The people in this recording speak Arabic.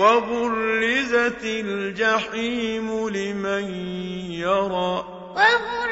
وبرزت الجحيم لمن يرى وبرزت